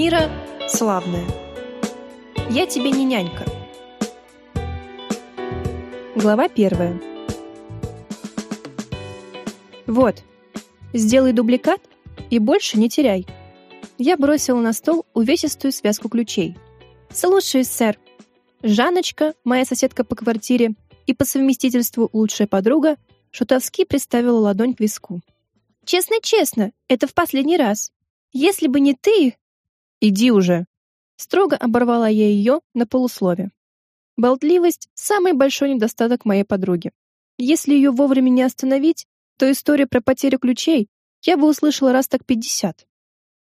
Мира славная. Я тебе не нянька. Глава первая. Вот, сделай дубликат и больше не теряй. Я бросила на стол увесистую связку ключей. Слушаюсь, сэр. Жанночка, моя соседка по квартире и по совместительству лучшая подруга, шутовски приставила ладонь к виску. Честно-честно, это в последний раз. Если бы не ты... Иди уже. Строго оборвала я ее на полуслове. Болтливость — самый большой недостаток моей подруги. Если ее вовремя не остановить, то история про потерю ключей я бы услышала раз так пятьдесят.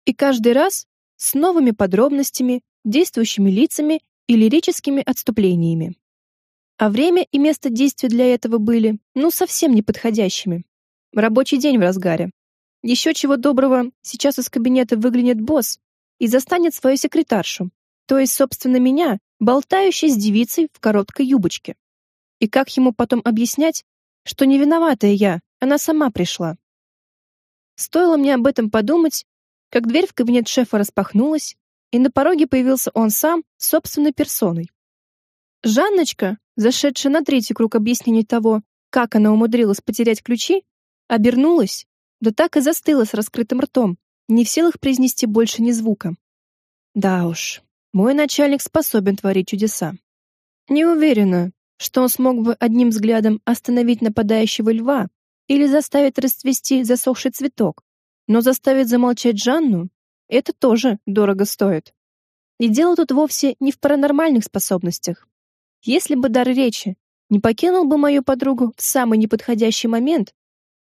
И каждый раз с новыми подробностями, действующими лицами и лирическими отступлениями. А время и место действия для этого были, ну, совсем неподходящими. Рабочий день в разгаре. Еще чего доброго, сейчас из кабинета выглянет босс и застанет свою секретаршу, то есть, собственно, меня, болтающей с девицей в короткой юбочке. И как ему потом объяснять, что не виноватая я, она сама пришла? Стоило мне об этом подумать, как дверь в кабинет шефа распахнулась, и на пороге появился он сам, собственной персоной. Жанночка, зашедшая на третий круг объяснений того, как она умудрилась потерять ключи, обернулась, да так и застыла с раскрытым ртом, не в силах произнести больше ни звука. Да уж, мой начальник способен творить чудеса. Не уверена, что он смог бы одним взглядом остановить нападающего льва или заставить расцвести засохший цветок, но заставить замолчать Жанну — это тоже дорого стоит. И дело тут вовсе не в паранормальных способностях. Если бы дар речи не покинул бы мою подругу в самый неподходящий момент,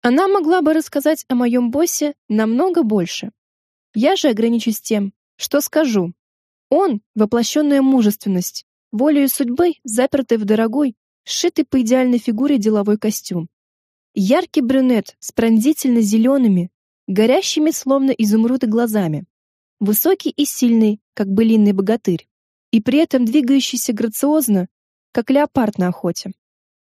она могла бы рассказать о моем боссе намного больше. Я же ограничусь тем, что скажу. Он — воплощенная мужественность, волею судьбы, запертый в дорогой, сшитый по идеальной фигуре деловой костюм. Яркий брюнет с пронзительно зелеными, горящими словно изумруды глазами. Высокий и сильный, как былинный богатырь, и при этом двигающийся грациозно, как леопард на охоте.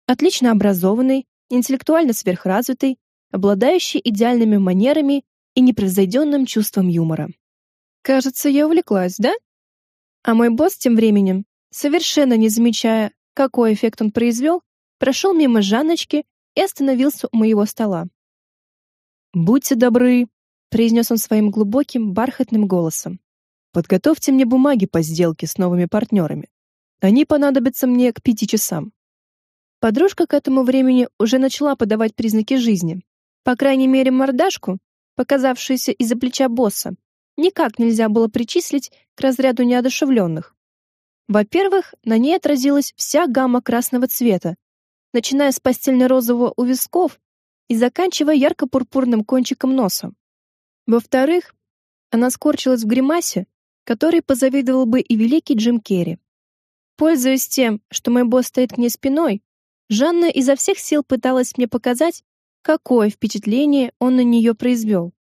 Отлично образованный, интеллектуально сверхразвитый, обладающий идеальными манерами и непревзойденным чувством юмора. Кажется, я увлеклась, да? А мой босс тем временем, совершенно не замечая, какой эффект он произвел, прошел мимо Жанночки и остановился у моего стола. «Будьте добры», — произнес он своим глубоким, бархатным голосом. «Подготовьте мне бумаги по сделке с новыми партнерами. Они понадобятся мне к пяти часам. Подружка к этому времени уже начала подавать признаки жизни. По крайней мере, мордашку, показавшуюся из-за плеча босса, никак нельзя было причислить к разряду неодушевленных. Во-первых, на ней отразилась вся гамма красного цвета, начиная с постельно-розового у висков и заканчивая ярко-пурпурным кончиком носа. Во-вторых, она скорчилась в гримасе, которой позавидовал бы и великий Джим Керри. Пользуясь тем, что мой босс стоит к ней спиной, Жанна изо всех сил пыталась мне показать, какое впечатление он на нее произвел.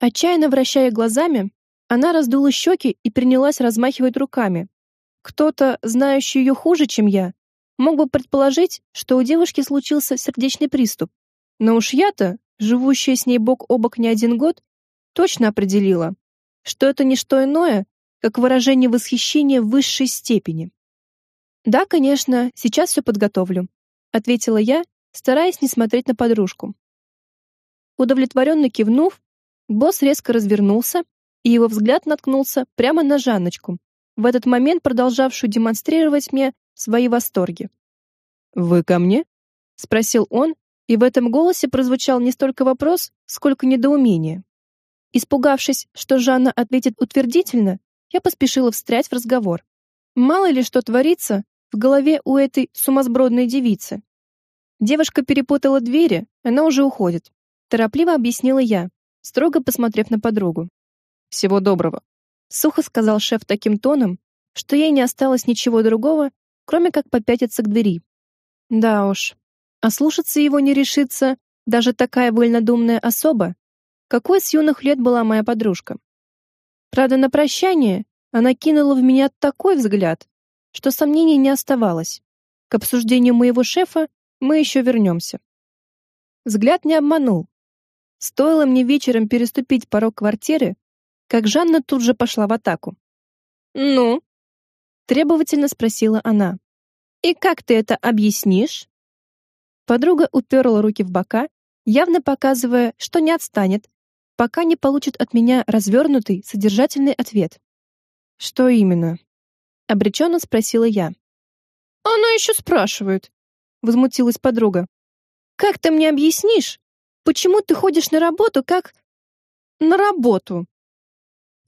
Отчаянно вращая глазами, она раздула щеки и принялась размахивать руками. Кто-то, знающий ее хуже, чем я, мог бы предположить, что у девушки случился сердечный приступ. Но уж я-то, живущая с ней бок о бок не один год, точно определила, что это не что иное, как выражение восхищения высшей степени. Да, конечно, сейчас все подготовлю, ответила я, стараясь не смотреть на подружку. Удовлетворенно кивнув, босс резко развернулся, и его взгляд наткнулся прямо на Жанночку, в этот момент продолжавшую демонстрировать мне свои восторги. Вы ко мне? спросил он, и в этом голосе прозвучал не столько вопрос, сколько недоумение. Испугавшись, что Жанна ответит утвердительно, я поспешила встрять в разговор. Мало ли что творится в голове у этой сумасбродной девицы. Девушка перепутала двери, она уже уходит. Торопливо объяснила я, строго посмотрев на подругу. Всего доброго, сухо сказал шеф таким тоном, что ей не осталось ничего другого, кроме как попятиться к двери. Да уж, ослушаться его не решится даже такая вольнодумная особа, какой с юных лет была моя подружка. Правда, на прощание она кинула в меня такой взгляд, что сомнений не оставалось. К обсуждению моего шефа мы еще вернемся. Взгляд не обманул. Стоило мне вечером переступить порог квартиры, как Жанна тут же пошла в атаку. «Ну?» — требовательно спросила она. «И как ты это объяснишь?» Подруга уперла руки в бока, явно показывая, что не отстанет, пока не получит от меня развернутый, содержательный ответ. «Что именно?» — обреченно спросила я. «Она еще спрашивает», — возмутилась подруга. «Как ты мне объяснишь, почему ты ходишь на работу как... на работу?»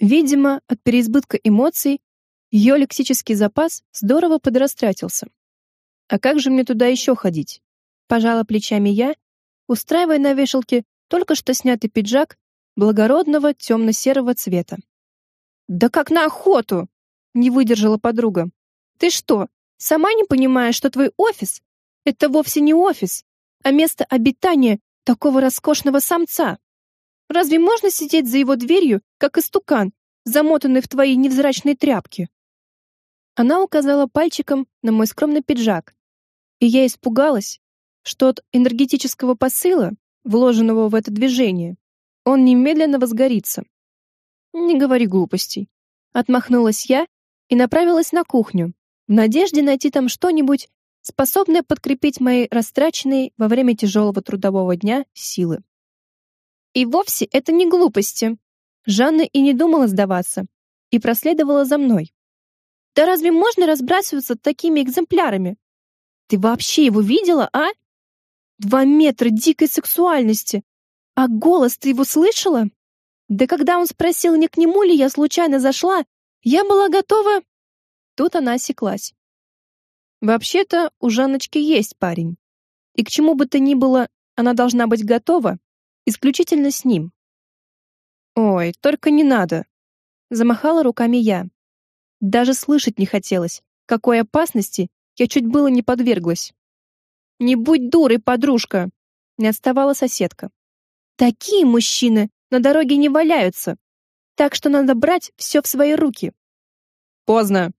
Видимо, от переизбытка эмоций ее лексический запас здорово подрастратился. А как же мне туда еще ходить? Пожала плечами я, устраивая на вешалке только что снятый пиджак благородного темно-серого цвета. Да как на охоту, не выдержала подруга. Ты что, сама не понимаешь, что твой офис это вовсе не офис, а место обитания такого роскошного самца? Разве можно сидеть за его дверью, как истукан, замотанный в твои невзрачные тряпки? Она указала пальчиком на мой скромный пиджак, и я испугалась, что от энергетического посыла, вложенного в это движение, он немедленно возгорится. Не говори глупостей, отмахнулась я и направилась на кухню, в надежде найти там что-нибудь, способное подкрепить мои растраченные во время тяжелого трудового дня силы. И вовсе это не глупости. Жанна и не думала сдаваться, и проследовала за мной. Да разве можно разбрасываться такими экземплярами? Ты вообще его видела, а? Два метра дикой сексуальности. А голос ты его слышала? Да когда он спросил, не к нему ли я случайно зашла, я была готова... Тут она осеклась. Вообще-то у Жанночки есть парень. И к чему бы то ни было, она должна быть готова исключительно с ним. Ой, только не надо, замахала руками я. Даже слышать не хотелось, какой опасности я чуть было не подверглась. Не будь дурой, подружка, не отставала соседка. Такие мужчины на дороге не валяются, так что надо брать все в свои руки. Поздно,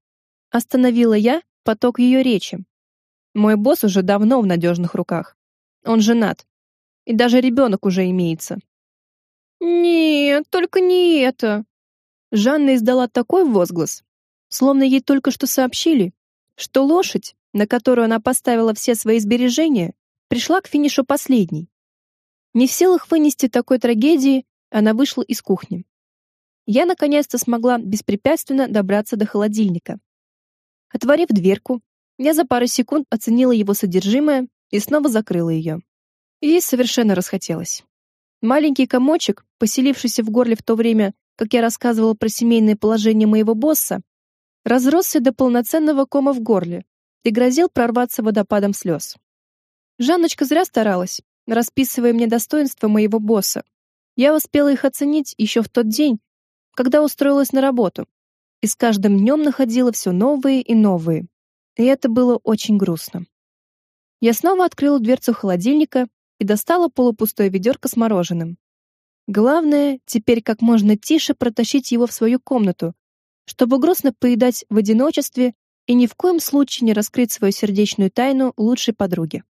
остановила я поток ее речи. Мой босс уже давно в надежных руках. Он женат, и даже ребенок уже имеется. Нет, только не это. Жанна издала такой возглас, словно ей только что сообщили, что лошадь, на которую она поставила все свои сбережения, пришла к финишу последней. Не в силах вынести такой трагедии, она вышла из кухни. Я наконец-то смогла беспрепятственно добраться до холодильника. Отворив дверку, я за пару секунд оценила его содержимое и снова закрыла ее. Ей совершенно расхотелось. Маленький комочек, поселившийся в горле в то время, как я рассказывала про семейное положение моего босса, разросся до полноценного кома в горле и грозил прорваться водопадом слез. Жанночка зря старалась, расписывая мне достоинства моего босса. Я успела их оценить еще в тот день, когда устроилась на работу, и с каждым днем находила все новые и новые. И это было очень грустно. Я снова открыла дверцу холодильника и достала полупустое ведерко с мороженым. Главное, теперь как можно тише протащить его в свою комнату, чтобы грустно поедать в одиночестве и ни в коем случае не раскрыть свою сердечную тайну лучшей подруге.